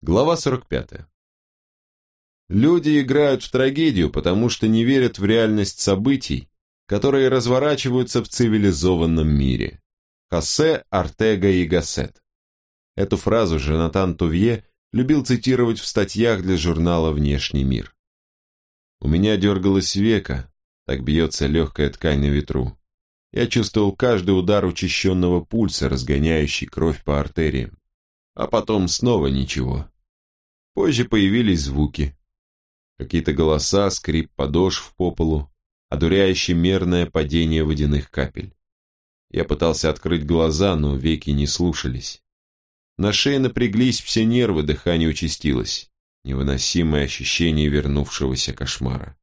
Глава 45. Люди играют в трагедию, потому что не верят в реальность событий, которые разворачиваются в цивилизованном мире. Хосе Артега и Гассет. Эту фразу Жанатан Тувье любил цитировать в статьях для журнала «Внешний мир». У меня дергалось века, так бьется легкая ткань на ветру. Я чувствовал каждый удар учащенного пульса, разгоняющий кровь по артериям а потом снова ничего. Позже появились звуки. Какие-то голоса, скрип подошв по полу, одуряюще мерное падение водяных капель. Я пытался открыть глаза, но веки не слушались. На шее напряглись все нервы, дыхание участилось. Невыносимое ощущение вернувшегося кошмара.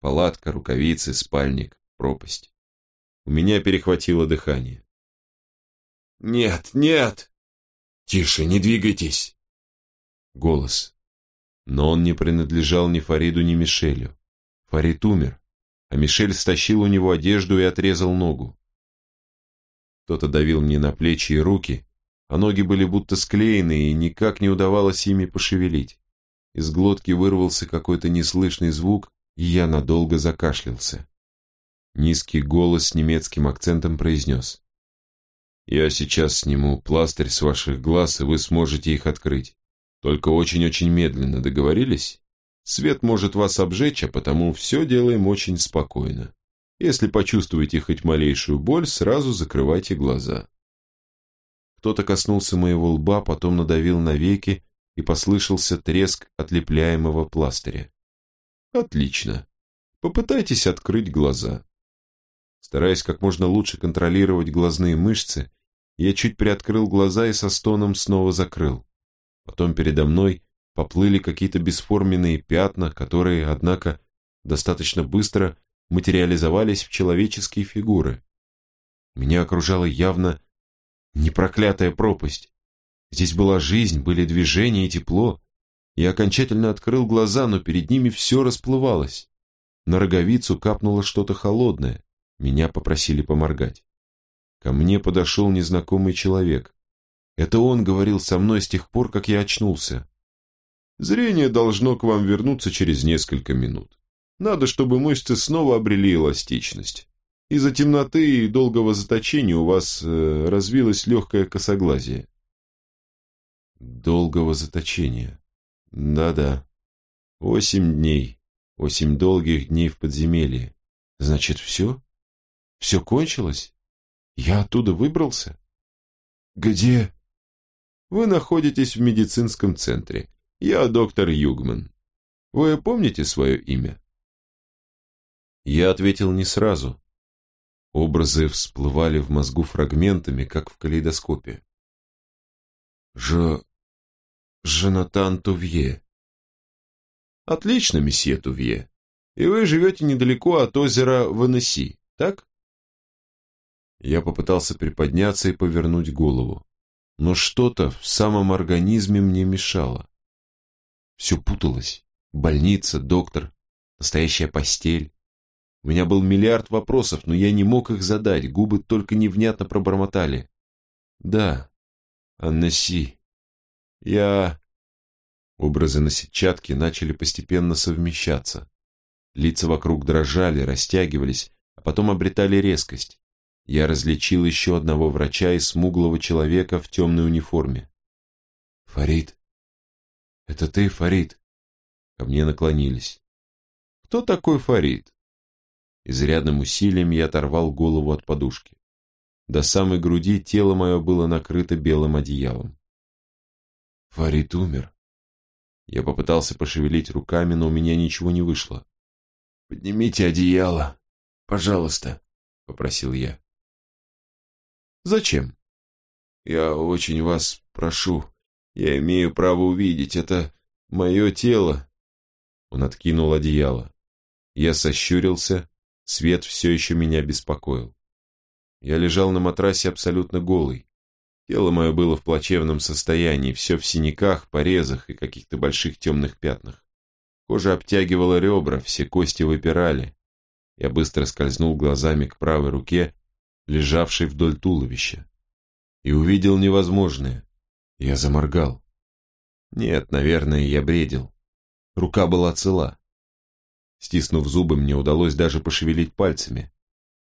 Палатка, рукавицы, спальник, пропасть. У меня перехватило дыхание. «Нет, нет!» «Тише, не двигайтесь!» Голос. Но он не принадлежал ни Фариду, ни Мишелю. Фарид умер, а Мишель стащил у него одежду и отрезал ногу. Кто-то давил мне на плечи и руки, а ноги были будто склеены, и никак не удавалось ими пошевелить. Из глотки вырвался какой-то неслышный звук, и я надолго закашлялся. Низкий голос с немецким акцентом произнес. Я сейчас сниму пластырь с ваших глаз, и вы сможете их открыть. Только очень-очень медленно, договорились? Свет может вас обжечь, а потому все делаем очень спокойно. Если почувствуете хоть малейшую боль, сразу закрывайте глаза. Кто-то коснулся моего лба, потом надавил на веки, и послышался треск отлепляемого пластыря. Отлично. Попытайтесь открыть глаза. Стараясь как можно лучше контролировать глазные мышцы, я чуть приоткрыл глаза и со стоном снова закрыл. Потом передо мной поплыли какие-то бесформенные пятна, которые, однако, достаточно быстро материализовались в человеческие фигуры. Меня окружала явно непроклятая пропасть. Здесь была жизнь, были движения и тепло. Я окончательно открыл глаза, но перед ними все расплывалось. На роговицу капнуло что-то холодное. Меня попросили поморгать. Ко мне подошел незнакомый человек. Это он говорил со мной с тех пор, как я очнулся. Зрение должно к вам вернуться через несколько минут. Надо, чтобы мышцы снова обрели эластичность. Из-за темноты и долгого заточения у вас э, развилось легкое косоглазие. Долгого заточения. Да-да. Восемь дней. Восемь долгих дней в подземелье. Значит, все? Все кончилось? Я оттуда выбрался? Где? Вы находитесь в медицинском центре. Я доктор Югман. Вы помните свое имя? Я ответил не сразу. Образы всплывали в мозгу фрагментами, как в калейдоскопе. Ж... Жанатан Тувье. Отлично, месье Тувье. И вы живете недалеко от озера Ванесси, так? Я попытался приподняться и повернуть голову, но что-то в самом организме мне мешало. Все путалось. Больница, доктор, настоящая постель. У меня был миллиард вопросов, но я не мог их задать, губы только невнятно пробормотали. Да, Аннеси. Я... Образы на сетчатке начали постепенно совмещаться. Лица вокруг дрожали, растягивались, а потом обретали резкость я различил еще одного врача и смуглого человека в темной униформе. «Фарид! Это ты, Фарид?» Ко мне наклонились. «Кто такой Фарид?» Изрядным усилием я оторвал голову от подушки. До самой груди тело мое было накрыто белым одеялом. Фарид умер. Я попытался пошевелить руками, но у меня ничего не вышло. «Поднимите одеяло, пожалуйста», — попросил я. Зачем? Я очень вас прошу. Я имею право увидеть. Это мое тело. Он откинул одеяло. Я сощурился. Свет все еще меня беспокоил. Я лежал на матрасе абсолютно голый. Тело мое было в плачевном состоянии, все в синяках, порезах и каких-то больших темных пятнах. Кожа обтягивала ребра, все кости выпирали. Я быстро скользнул глазами к правой руке лежавший вдоль туловища, и увидел невозможное. Я заморгал. Нет, наверное, я бредил. Рука была цела. Стиснув зубы, мне удалось даже пошевелить пальцами.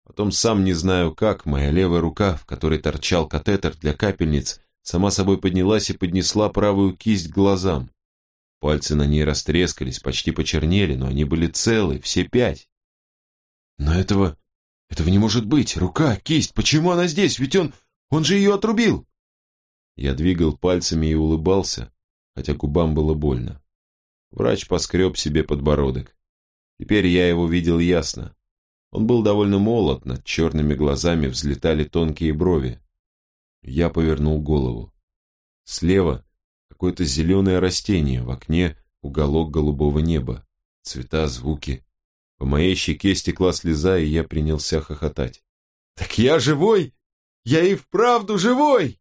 Потом, сам не знаю как, моя левая рука, в которой торчал катетер для капельниц, сама собой поднялась и поднесла правую кисть к глазам. Пальцы на ней растрескались, почти почернели, но они были целы, все пять. Но этого... этого не может быть. Рука, кисть, почему она здесь? Ведь он... он же ее отрубил. Я двигал пальцами и улыбался, хотя губам было больно. Врач поскреб себе подбородок. Теперь я его видел ясно. Он был довольно молод, над черными глазами взлетали тонкие брови. Я повернул голову. Слева какое-то зеленое растение, в окне уголок голубого неба. Цвета, звуки. По моей щеке стекла слеза, и я принялся хохотать. «Так я живой! Я и вправду живой!»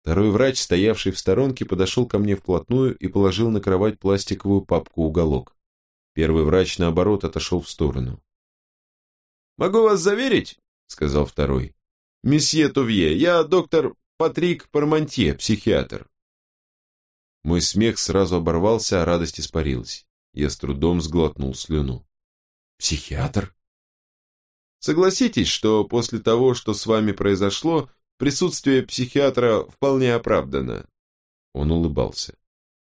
Второй врач, стоявший в сторонке, подошел ко мне вплотную и положил на кровать пластиковую папку-уголок. Первый врач, наоборот, отошел в сторону. «Могу вас заверить», — сказал второй. «Месье Тувье, я доктор Патрик Пармантье, психиатр». Мой смех сразу оборвался, а радость испарилась. Я с трудом сглотнул слюну. «Психиатр?» «Согласитесь, что после того, что с вами произошло, присутствие психиатра вполне оправдано». Он улыбался.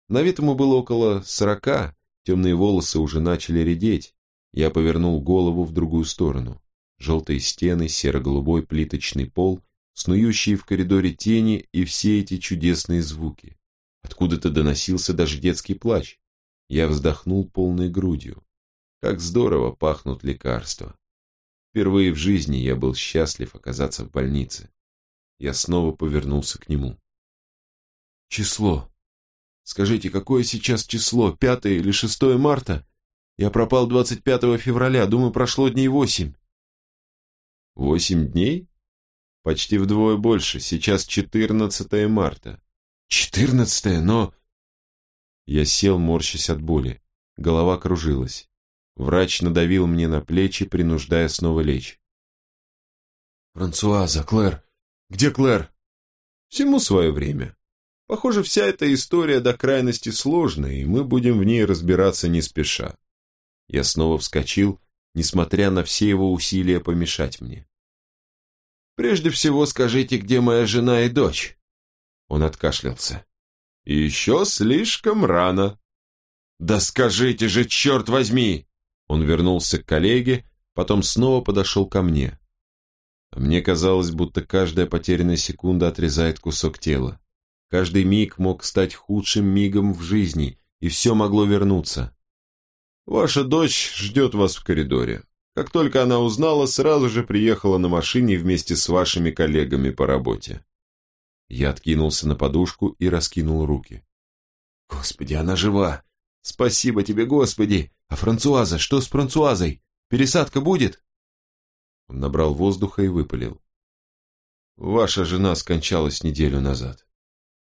На вид ему было около сорока, темные волосы уже начали редеть, я повернул голову в другую сторону. Желтые стены, серо-голубой плиточный пол, снующие в коридоре тени и все эти чудесные звуки. Откуда-то доносился даже детский плач. Я вздохнул полной грудью. Как здорово пахнут лекарства. Впервые в жизни я был счастлив оказаться в больнице. Я снова повернулся к нему. Число. Скажите, какое сейчас число, пятое или шестое марта? Я пропал 25 февраля, думаю, прошло дней восемь. Восемь дней? Почти вдвое больше, сейчас 14 марта. 14 но... Я сел, морщась от боли. Голова кружилась. Врач надавил мне на плечи, принуждая снова лечь. «Франсуаза, Клэр! Где Клэр?» «Всему свое время. Похоже, вся эта история до крайности сложная, и мы будем в ней разбираться не спеша. Я снова вскочил, несмотря на все его усилия помешать мне. «Прежде всего скажите, где моя жена и дочь?» Он откашлялся. «Еще слишком рано». «Да скажите же, черт возьми!» Он вернулся к коллеге, потом снова подошел ко мне. Мне казалось, будто каждая потерянная секунда отрезает кусок тела. Каждый миг мог стать худшим мигом в жизни, и все могло вернуться. Ваша дочь ждет вас в коридоре. Как только она узнала, сразу же приехала на машине вместе с вашими коллегами по работе. Я откинулся на подушку и раскинул руки. Господи, она жива! Спасибо тебе, Господи! А Франсуаза, что с Франсуазой? Пересадка будет? Он набрал воздуха и выпалил. Ваша жена скончалась неделю назад.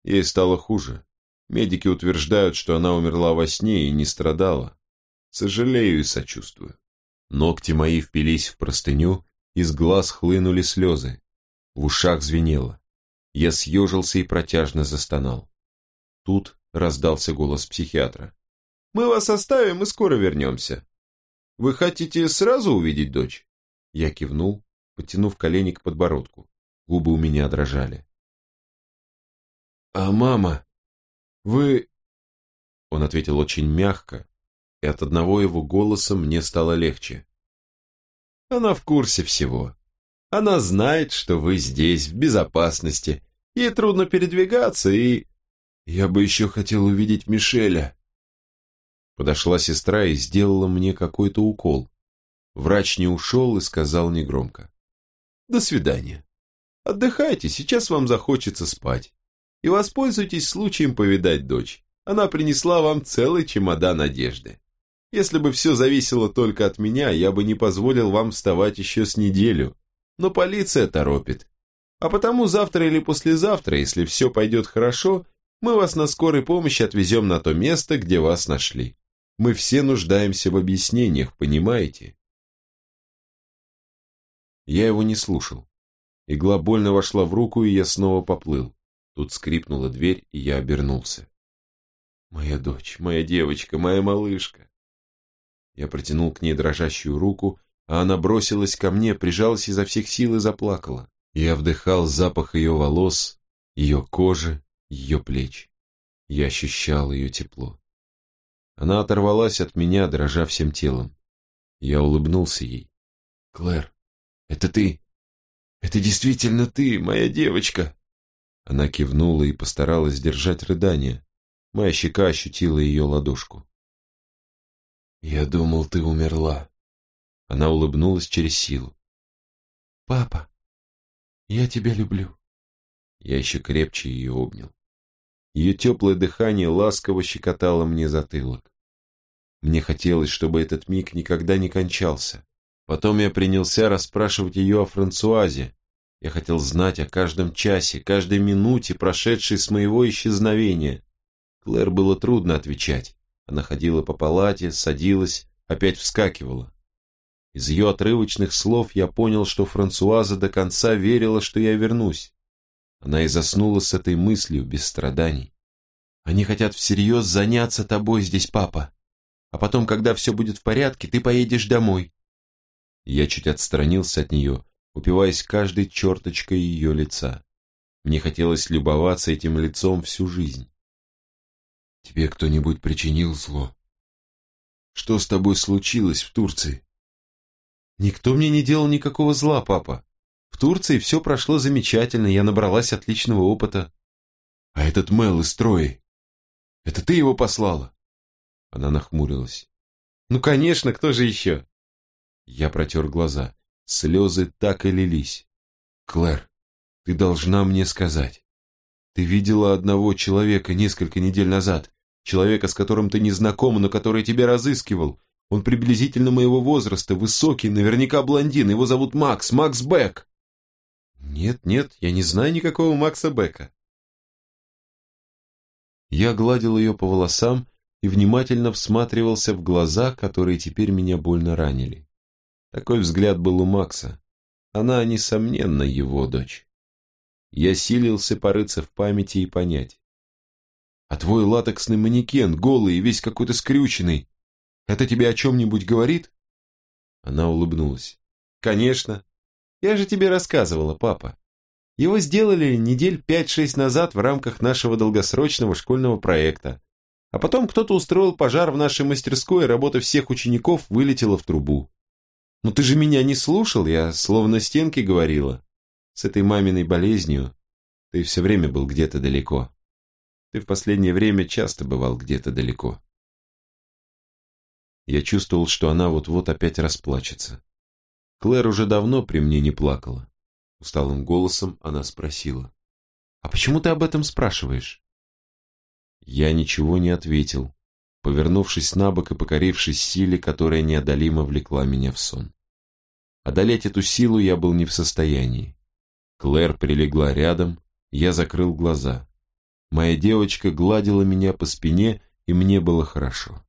Ей стало хуже. Медики утверждают, что она умерла во сне и не страдала. Сожалею и сочувствую. Ногти мои впились в простыню, из глаз хлынули слезы. В ушах звенело. Я съежился и протяжно застонал. Тут раздался голос психиатра. «Мы вас оставим и скоро вернемся. Вы хотите сразу увидеть дочь?» Я кивнул, подтянув колени к подбородку. Губы у меня дрожали. «А мама? Вы...» Он ответил очень мягко, и от одного его голоса мне стало легче. Она в курсе всего. Она знает, что вы здесь, в безопасности. Ей трудно передвигаться, и... Я бы еще хотел увидеть Мишеля. Подошла сестра и сделала мне какой-то укол. Врач не ушел и сказал негромко. До свидания. Отдыхайте, сейчас вам захочется спать. И воспользуйтесь случаем повидать дочь. Она принесла вам целый чемодан одежды. Если бы все зависело только от меня, я бы не позволил вам вставать еще с неделю. Но полиция торопит. А потому завтра или послезавтра, если все пойдет хорошо, мы вас на скорой помощи отвезем на то место, где вас нашли. Мы все нуждаемся в объяснениях, понимаете? Я его не слушал. Игла больно вошла в руку, и я снова поплыл. Тут скрипнула дверь, и я обернулся. Моя дочь, моя девочка, моя малышка. Я протянул к ней дрожащую руку, а она бросилась ко мне, прижалась изо всех сил и заплакала. Я вдыхал запах ее волос, ее кожи, ее плеч. Я ощущал ее тепло. Она оторвалась от меня, дрожа всем телом. Я улыбнулся ей. «Клэр, это ты? Это действительно ты, моя девочка?» Она кивнула и постаралась сдержать рыдание. Моя щека ощутила ее ладошку. «Я думал, ты умерла». Она улыбнулась через силу. «Папа, я тебя люблю». Я еще крепче ее обнял. Ее теплое дыхание ласково щекотало мне затылок. Мне хотелось, чтобы этот миг никогда не кончался. Потом я принялся расспрашивать ее о Франсуазе. Я хотел знать о каждом часе, каждой минуте, прошедшей с моего исчезновения. Клэр было трудно отвечать. Она ходила по палате, садилась, опять вскакивала. Из ее отрывочных слов я понял, что Франсуаза до конца верила, что я вернусь. Она и заснула с этой мыслью, без страданий. Они хотят всерьез заняться тобой здесь, папа. А потом, когда все будет в порядке, ты поедешь домой. Я чуть отстранился от нее, упиваясь каждой черточкой ее лица. Мне хотелось любоваться этим лицом всю жизнь. Тебе кто-нибудь причинил зло? Что с тобой случилось в Турции? Никто мне не делал никакого зла, папа. В Турции все прошло замечательно, я набралась отличного опыта. А этот Мел из Трои, это ты его послала? Она нахмурилась. Ну, конечно, кто же еще? Я протер глаза. Слезы так и лились. Клэр, ты должна мне сказать. Ты видела одного человека несколько недель назад, человека, с которым ты не знакома, но который тебя разыскивал. Он приблизительно моего возраста, высокий, наверняка блондин, его зовут Макс, Макс Бек. Нет, нет, я не знаю никакого Макса Бека. Я гладил ее по волосам и внимательно всматривался в глаза, которые теперь меня больно ранили. Такой взгляд был у Макса. Она, несомненно, его дочь. Я силился порыться в памяти и понять. А твой латексный манекен, голый и весь какой-то скрюченный, это тебе о чем-нибудь говорит? Она улыбнулась. Конечно. Я же тебе рассказывала, папа. Его сделали недель пять-шесть назад в рамках нашего долгосрочного школьного проекта. А потом кто-то устроил пожар в нашей мастерской, и работа всех учеников вылетела в трубу. «Ну ты же меня не слушал, я словно стенки говорила. С этой маминой болезнью ты все время был где-то далеко. Ты в последнее время часто бывал где-то далеко». Я чувствовал, что она вот-вот опять расплачется. Клэр уже давно при мне не плакала. Усталым голосом она спросила. «А почему ты об этом спрашиваешь?» Я ничего не ответил, повернувшись на бок и покорившись силе, которая неодолимо влекла меня в сон. Одолеть эту силу я был не в состоянии. Клэр прилегла рядом, я закрыл глаза. Моя девочка гладила меня по спине, и мне было хорошо.